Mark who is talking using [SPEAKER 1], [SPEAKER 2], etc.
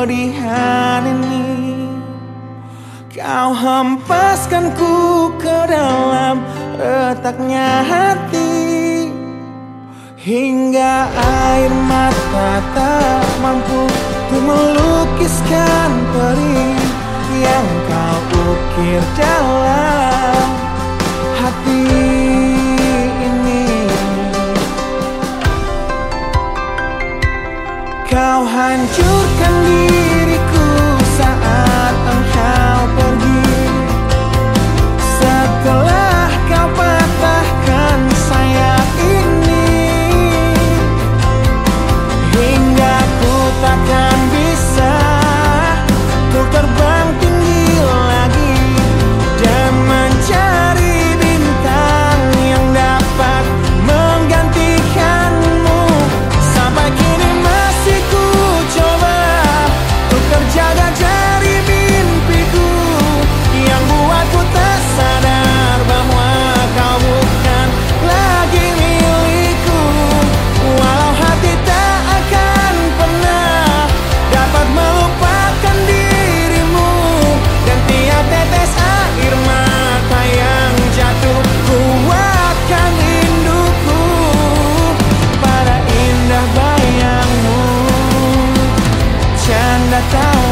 [SPEAKER 1] kesedihan ini Kau hempaskan ku ke dalam retaknya hati Hingga air mata tak mampu Untuk melukiskan perih Yang kau ukir dalam hati ini. Kau hancurkan diri down